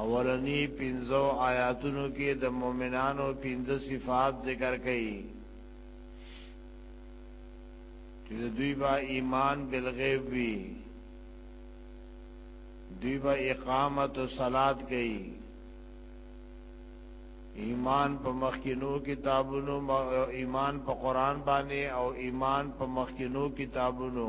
اولنی پنځو آیاتونو کې د مؤمنانو پنځه صفات ذکر کړي چې دوی با ایمان بالغیب وي دوی با اقامت او صلات کوي ایمان په مخکینو کتابونو ایمان په قران باندې او ایمان په مخکینو کتابونو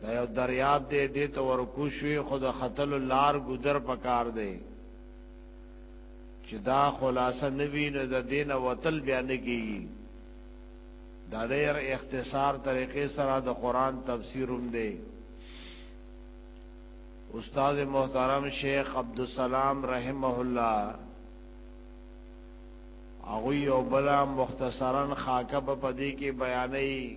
دا یو دریاب دی دې ته ورکوشوي خو د خطل لار ګذر پکار دی چې دا خلاصه نوی نه د دینه وتل بیا نه کیږي دا ډېر اختصار طریقې سره د قران تفسیر هم دی استاد محترم شیخ عبدالسلام رحمه الله هغه یو بلا مختصرا خاکه په دې کې بیانې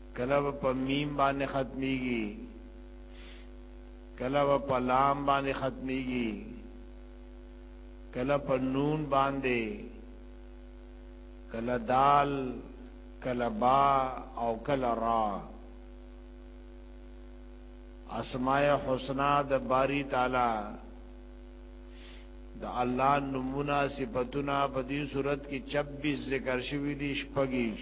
کله په میم باندې ختميږي کله په لام باندې ختميږي کله په نون باندې کله دال کله با او کله را اسماء حسنا د باری تعالی د الله نمونه صفاتونه په دې صورت کې 26 ذکر شوی دي شپږیش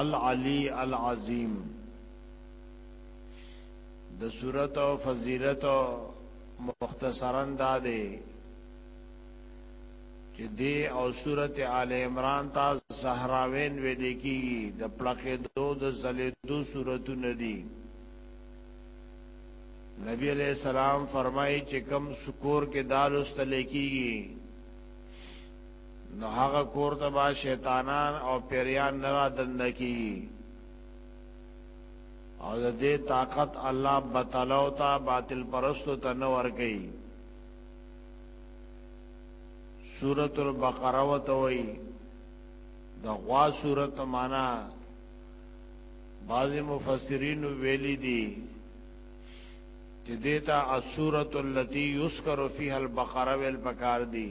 العلی العظیم د صورت او فضیلت مختصرا دا دی چې دی او صورت آل عمران تا زهراوین وې دی کی د پړقې دو د زلې دو صورتونه دي نبی علیہ السلام فرمایي چې کم سکور کې دال واستل کیږي نو هغه کور ته به شیطانان او پیریان نه را دننه کیږي او د دې طاقت الله بتلو ته باطل پرستو ته نه ورګي سورۃ البقره وتوي د غوا سورۃ معنا بعض مفسرین ویلي دي چې دیتا السورۃ التي یذكر فيها البقره والبقار دي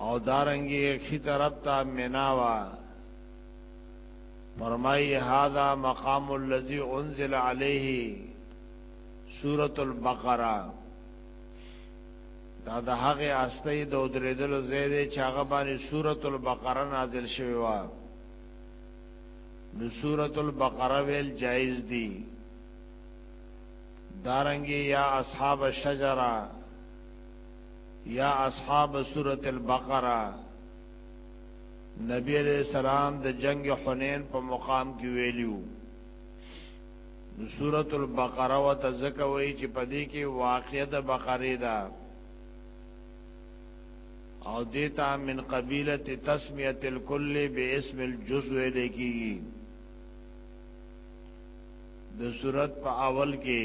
او دارنګي خي طرف ته مناوا فرمای هاذا مقام الذي انزل عليه سوره البقره دا د هغه استې د درېدلو زیاده چې هغه باندې سوره البقره نازل شوی و نو سوره البقره ویل جایز دی دارنګي یا اصحاب الشجره یا اصحاب سورۃ البقره نبی علیہ السلام د جنگ حنین په مقام کې ویلیو نو سورۃ البقره وتزکوي چې په دې کې واقعې د بقره ده او دیتا من قبیله تسمیه الکل باسم الجزء لکی د صورت په اول کې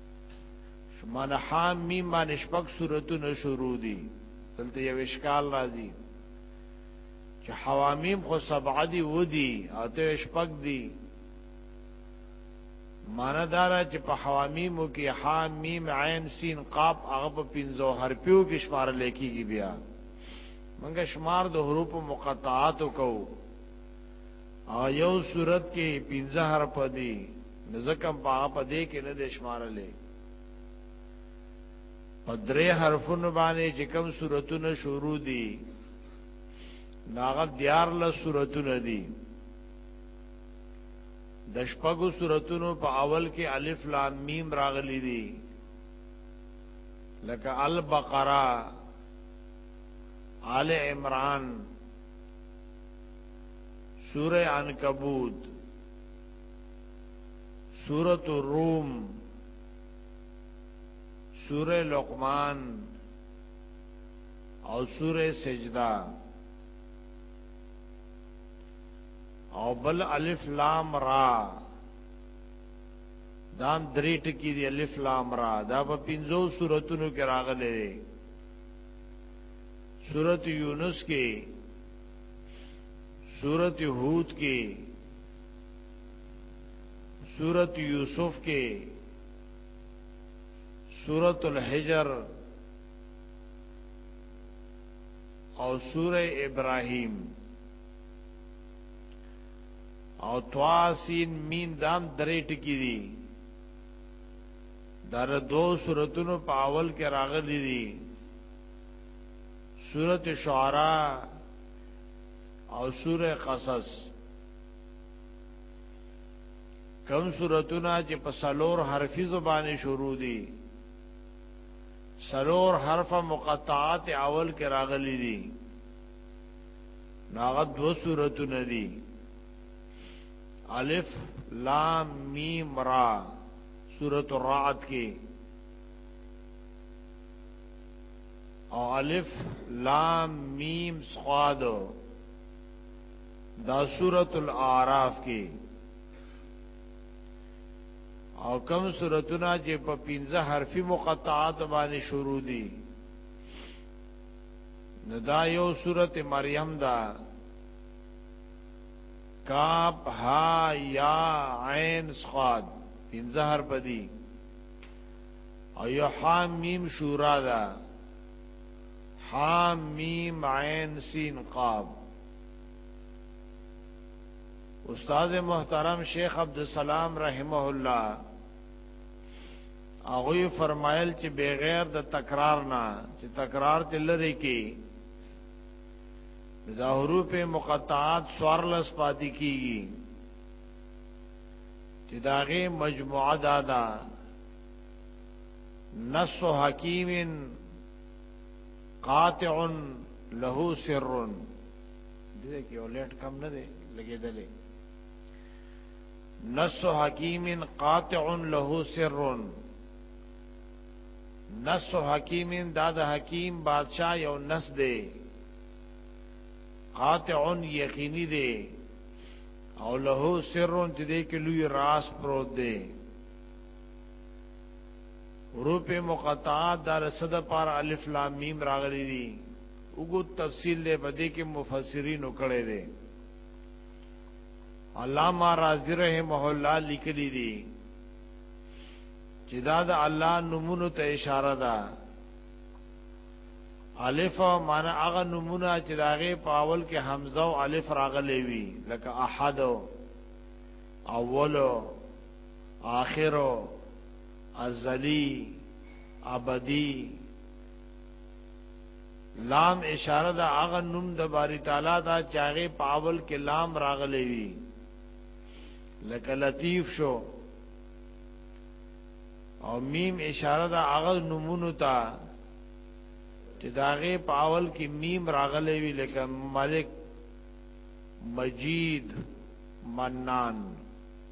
شمن حام میم باندې شپږ سورتونه شروع دي دلته یو اشکال راځي چې حوامیم خو سبعه دي ودي او ته شپږ دي معنا دارا چې په حوامیمو کې حام میم عین سین قاف هغه په پنځو حرفیو کې شمار لیکيږي بیا منګه شمار د حروف مقطعات کو یو صورت کې پنځه حرف دي نزکم په هغه پدې کې نه د شمارلې په درې حرفونو باندې چې کوم صورتونه شروع دي ناغه دیار له صورتونه دي د شپږو صورتونو په اول کې الف لام میم راغلي دي لکه البقره آل عمران سوره عنکبوت سوره الروم سوره لقمان او سوره سجده او بل الف لام را دام درې ټکی دی الف لام را دا په پنځو سوراتونو کې راغلي سورت یونس کې سورت هود کې سورت یوسف کې سورت الحجر او سوره ابراهیم او تواسین مین دام درې ټکی دي دا دو سورتونو په اول کې راغلي دي سورت شعراء او سوره قصص کم سورتونه چې په سلور حرفي زبانه شروع دي سلور حرف مقطعات اول کې راغلي دي ناغه دو سورتونه دي الف لام میم را سورۃ الرعد کې او الف لام میم صاد دا سورۃ الاعراف کې او کم سورتونه چې په 15 حرفي مقطعات باندې شروع دي نو دا یو سورته مریم دا کاف ها یا عین صاد پنځه حرف دي او یو حام میم شورا دا حام میم عین سین قاب استاد محترم شیخ عبد السلام رحمه الله هغه فرمایل چې بغیر د تکرار نه چې تکرار ته لری کې دا حروف مقطعات سوارلس پاتې کیږي چې داغه مجموعه دادا دا نص حکیم قاطع له سر دې کې ولټ کم نه دی لګېدلې نص حکیم قاطع له سر نص حکیم دا د حکیم بادشاہ یو نص دی قاطع یقینی دی او له سر چې دې کې لوی راز پروت دی حروف مقطعات دا رسد پار الف لام میم راغلی دي وګو تفصیل دې بده کې مفسرین وکړي دي علامہ رازی رحمه الله لیکلی دي چې دا د الله نمونه ته اشاره ده الف معنی هغه نمونه چې داغه په اول کې حمزه او الف راغلي وي لکه احد اولو آخر ازلی ابدی لام اشاره د هغه نوم د باری تعالی دا چاغه پاول کې لام راغلی وی لکه لطیف شو او میم اشاره د هغه نمونو ته چې داغه پاول کې میم راغلی وی لکه ملک مجید منان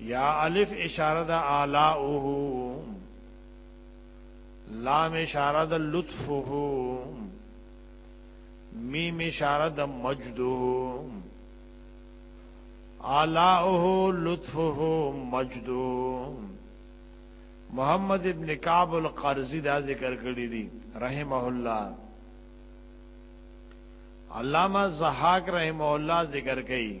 یا الف اشاره د اعلاه لام اشاره د لطفه میم اشاره د مجده اعلاه لطفه مجده محمد ابن کعب القرزی دا ذکر کړی دی رحمه الله علامہ زحاق رحمه الله ذکر کړي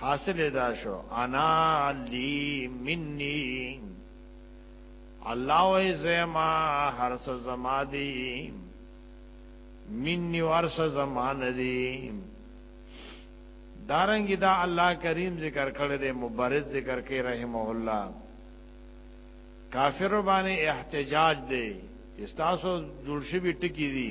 حاصل دا شو انا لی منی الله وی زما هر څه زما دی منی هر څه زما نه دی دارنګ دا الله کریم ذکر کړی دی مبارز ذکر کوي رحمه الله کافر باندې احتجاج دی استاسو جوړ شوی ټکی دی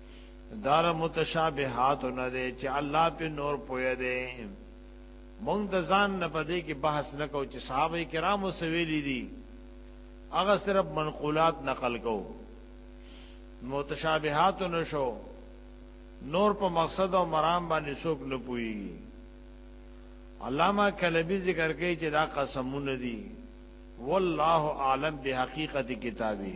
دار متشابهات نه دی چې الله په نور پوهه دی مونږ د ځان نه پدې کې بحث نه کو چې صحابه کرامو سویلي دي هغه صرف منقولات نقل کو متشابهات نشو نور په مقصد او مرام باندې څوک نه پوي علامہ کلبی ذکر کوي چې دا قسمونه دي والله اعلم بحقیقت کتابه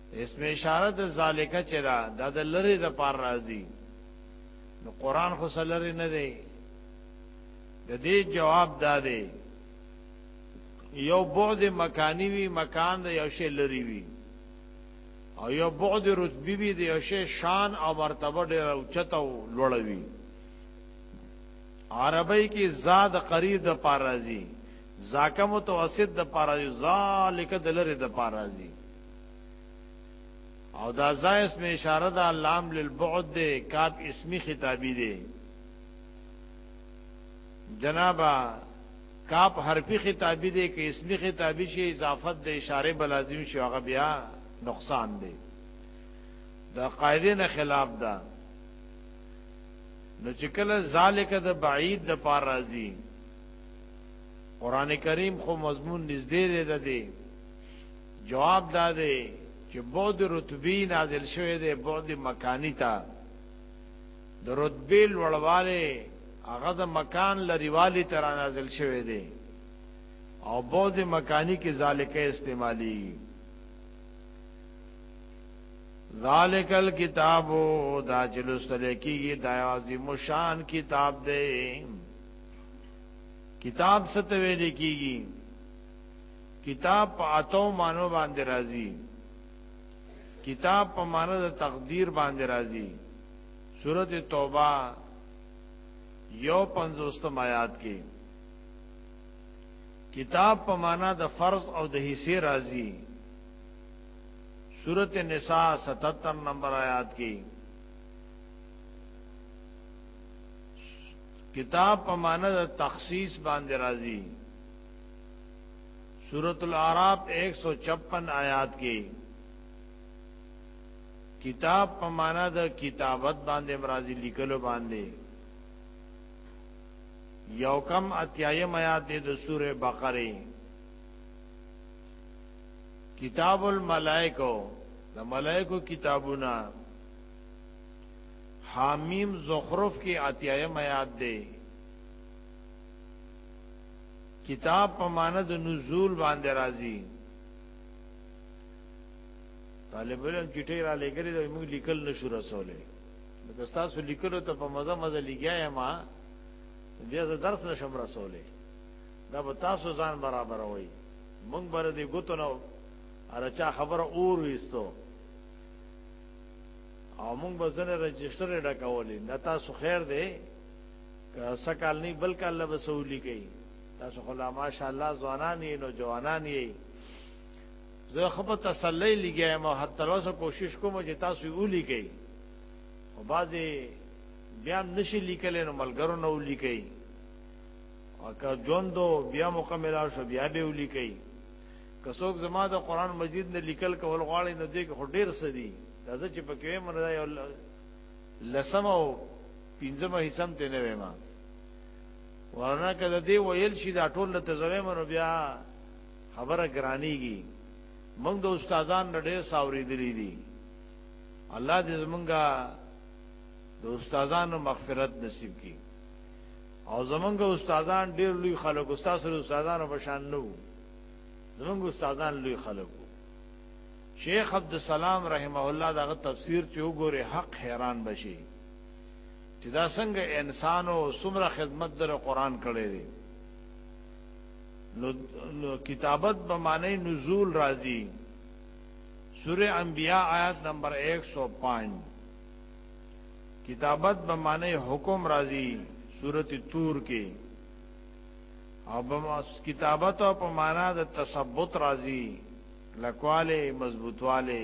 اسم اشاره د ذالک چې دا د د لری د پار راځي نو قران خو سلری نه دی د دې جواب دا دی یو بعد مکانی وی مکان د یو شی لری وی او یو بعد رتبی وی د یو شی شان او مرتبه ډیر اوچته او لوړوي عربی کې زاد قریب د پار راځي زاکه متوسط د پار راځي ذالک د لری د پار راځي او دا ځای اسم اشاره ده لام للبعد ده کاف اسمی خطابی ده جنابا کاپ حرفی خطابی دی که اسمی خطابی شي اضافت د اشاره بلازم شي هغه بیا نقصان دی دا قاعده نه خلاف ده نو چې کله ذالک د بعید د پار راځي قران کریم خو مضمون نږدې دی ده جواب دا دی چې بعد رتبی نازل شوی دی بعد مکانی تا د رتبه لوړواله هغه د مکان لريوالي تر نازل شوی دی او بعد مکانی کې ذالکه استعمالي ذالک الكتاب دا چې لوستل کېږي دا عظیم شان کتاب دی کتاب ستوي لیکيږي کتاب په اتو مانو باندې راځي کتاب په معنی د تقدیر باندې راځي سورته توبه یو پنځوستم آیات کې کتاب په معنی د فرض او د حصے راځي سورته نساء 77 نمبر آیات کې کتاب په معنی د تخصیص باندې راځي سورت العراف 156 آیات کې کتاب په معنا د کتابت باندې مرাজি لیکلو باندې یو کم اتیایم آیات دې د سوره بقره کتاب الملائکه د ملائکه کتابونه حامیم زخرف کې اتیایم آیات دې کتاب په معنی د نزول باندې راځي طالب علم چټي را لګري د موږ لیکل نشو رسولې نو تاسو لیکلو ته په مزه مزه لګیا ما بیا زه درس نشم رسولې دا به تاسو ځان برابر وای موږ بر دې ګوتو نو ارچا خبره اور وستو او موږ به زنه رجستره ډکولې نه تاسو خیر دی که سکال نه بل کال له وسولي کوي تاسو خو لا ماشاءالله ځوانان یې نو ځوانان یې زه خو په تسلی لګیایم او حتی اوسه کوشش کوم چې تاسو ولي کوي او بعضی بیا نشي لیکل نو ملګرو نه ولي کوي او که ژوندو بیا مکمل شو بیا به ولي کوي که څوک زما د قران مجید نه لیکل کول غواړي نو دې کې ډیر سدي دا چې پکې مردا یو لسمو پنځمه حصہ هم ته نه ویم ورنه کده دی ویل شي دا ټول ته زویم نو بیا خبره ګرانیږي موږ د استادان ډېر ساوري دي دي الله دې زمونږه د استادانو مغفرت نصیب کړي او زمونږه استادان ډېر لوی خلک استاد سره استادانو په شان نو زمونږه استادان لوی خلک شیخ عبد السلام رحمه الله دغه تفسیر چې وګوره حق حیران بشي چې دا څنګه انسان او څومره خدمت در قران کړی دی نو کتابت به معنی نزول راځي سوره انبیاء آیات نمبر 105 کتابت به معنی حکم راځي سوره تور کې او به کتابت او په معنا د تثبت راځي لکواله مضبوطواله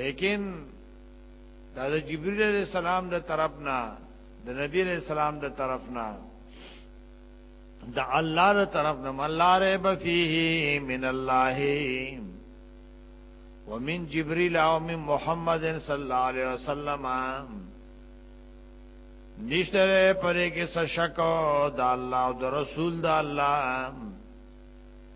لیکن دا د جبرئیل علیہ السلام د طرف نه د نبی علیہ السلام د طرف نه د الله د طرف نه الله رب فيه من الله ومن جبريل او من محمد صلی الله علیه وسلم نشتره پرې کې څه شک او د الله او د رسول د الله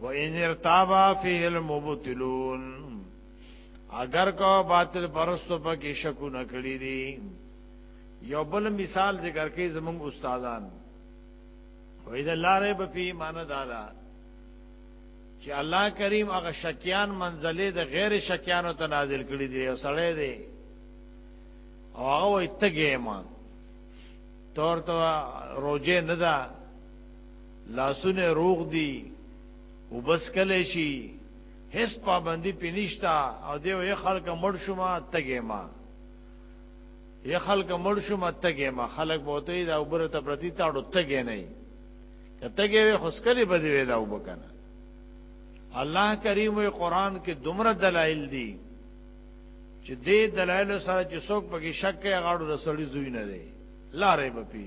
وان ارتابا فيه المبتلون اگر کو باطل پرستو پکې شکو نه کړی دي یو بل مثال ذکر کوي زموږ استادان وې دا لارې په پی مان دادا چې الله کریم هغه شکیان منزله د غیر شکیانو ته نازل کړی دی او سړی دی او هغه وې تګې ما تور ته روزه نه ده لاسونه روغ دي وبس کله شي هیڅ پابندي پینیشتا او دیو یې خلک مړ شوما تګې ما یې خلک مړ شوما تګې ما خلک بوته دا وبره ته پرتی تاړو تګې نه کتګې وې خسکلې بدی وې دا وبکنه الله کریم وې قران کې دومره دلایل دي چې دې دلایل سره چې څوک پکې شک کوي غاړو رسړي زوی نه دی لارې به پی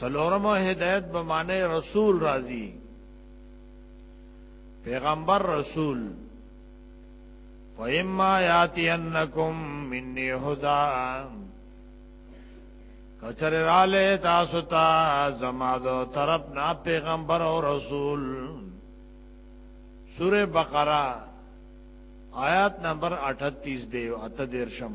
سلورم هدایت به معنی رسول راضی پیغمبر رسول فَإِمَّا يَأْتِيَنَّكُمْ مِنِّي هُدًى کچر راله تاسو ته زما د طرف نه پیغمبر او رسول سوره بقره آیات نمبر 38 دی او 38 شم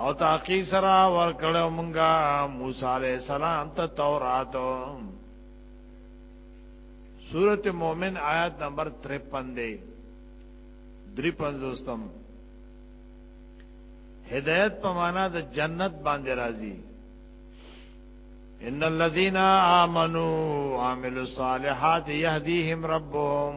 او تاقی سرا ورکړو مونږه موسی علیہ السلام ته تورات سورت مومن آیات نمبر 53 دی دری پنځوستم هدایت په معنا د جنت باندې راځي ان الذين امنوا وعملوا الصالحات يهديهم ربهم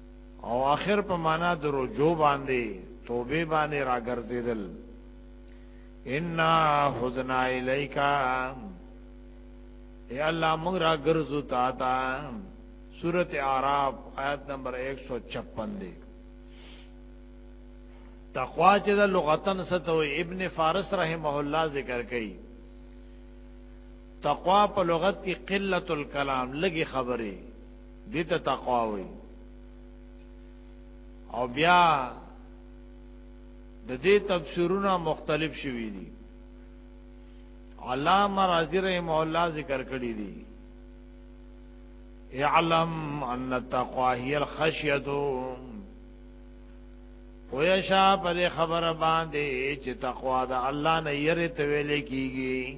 او آخر په معنا د رجو باندې توبه باندې راګرځیدل ان حدنا الیکا اے الله موږ را ګرځو تا تا سورته اعراف آیت نمبر 156 دی تقوا چې د لغتن ستوي ابن فارس رحمه الله ذکر کوي تقوا په لغت کې قلت الكلام لګي خبره دې ته تقوا وي او بیا د دې تفسیرونه مختلف شوي دي علامه رازی رحم الله ذکر کړی دي اعلم ان التقوا هي الخشيه ويشا پر خبر باندې چې تقوا د الله نه یری ته ویل کیږي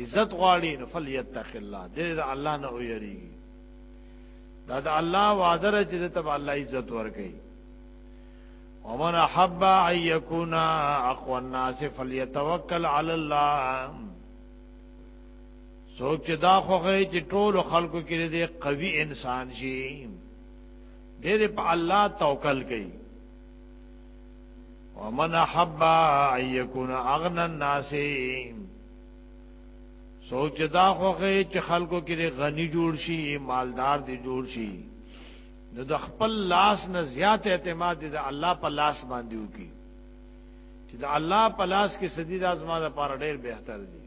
عزت غواړي نو فلیتق الله دې د الله نه ویریږي دا د الله وعده را چې ته الله عزت ورکړي ومن احب ان يكون اقوى الناس فليتوكل على الله څوک چې دا خوغه چې ټول خلکو کې دې قوي انسان شي دې په الله توکل کوي ومن احب ان يكون اغنى الناس سوچ دا خوخه چې خلکو کې غني جوړ شي مالدار دي جوړ شي نو د خپل لاس نه زیات اعتماد د الله په لاس باندې وکي چې د الله په لاس کې سدي د ازما د پاره ډېر بهتر دي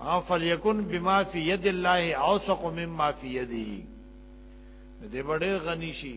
او فليكن بما في يد الله اوثق مما في يده دې ډېر غني شي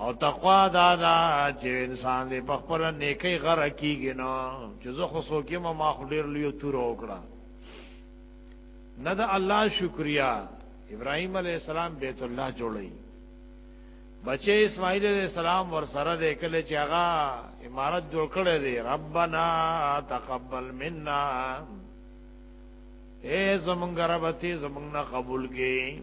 او تقوا دا دا چې انسان دې په خپل نیکی غره کیږي نو چې زه خو سوکې ما ما خو ډیر لوی تور وکړه نه دا الله شکریا ابراهیم علی السلام بیت الله جوړی بچي اسماعیل علی السلام ور سره دې کله چې هغه امارت جوړ کړی دی ربنا تقبل منا اے زمونږ رب ته زمونږ قبول کړي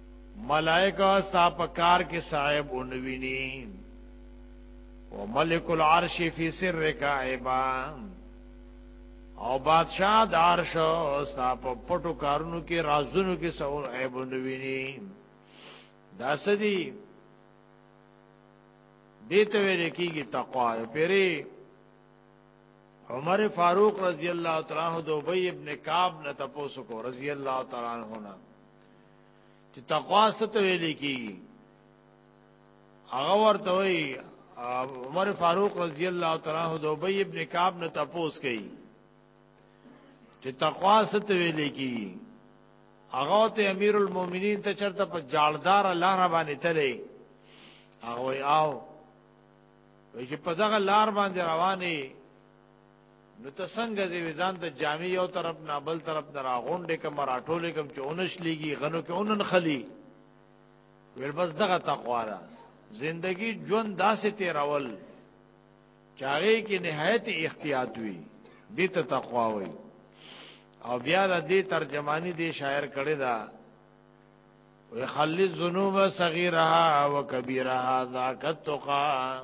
ملائکه ستا په کار کې صاحب اونویني او ملک العرش فی سرک عیبا او بادشاہ د عرش ستا په پټو کارونو کې رازونو کې سو عیب اونویني دا سدي دیته ویل کیږي تقوا پیری عمر فاروق رضی الله تعالی عنہ دوبی ابن کعب نه تاسو کو رضی الله تعالی عنہ چې تقوا ست ویل کی هغه ورته وی عمر فاروق رضی الله تعالی عنہ د ابی ابن کعب نه تپوس کړي چې تقوا ست ویل کی هغه ته امیر المؤمنین ته چرته په جالدار الله را باندې تلې هغه وی آو وی چې په دغه لار باندې رواني نو ته څنګه زی وزان ته جامع یو طرف نه بل طرف نه راغونډې کم راټولې کم چې اونش لګي غنو کې اونن خلی ول بس دغه تقوا را زندگی ژوند داسې تیرول چاغې کې نهایت احتیاط وی دې ته تقوا وی او بیا د دې ترجمانی دې شاعر کړی دا ويخلي الذنوب صغيرها وكبيرها ذاك التقى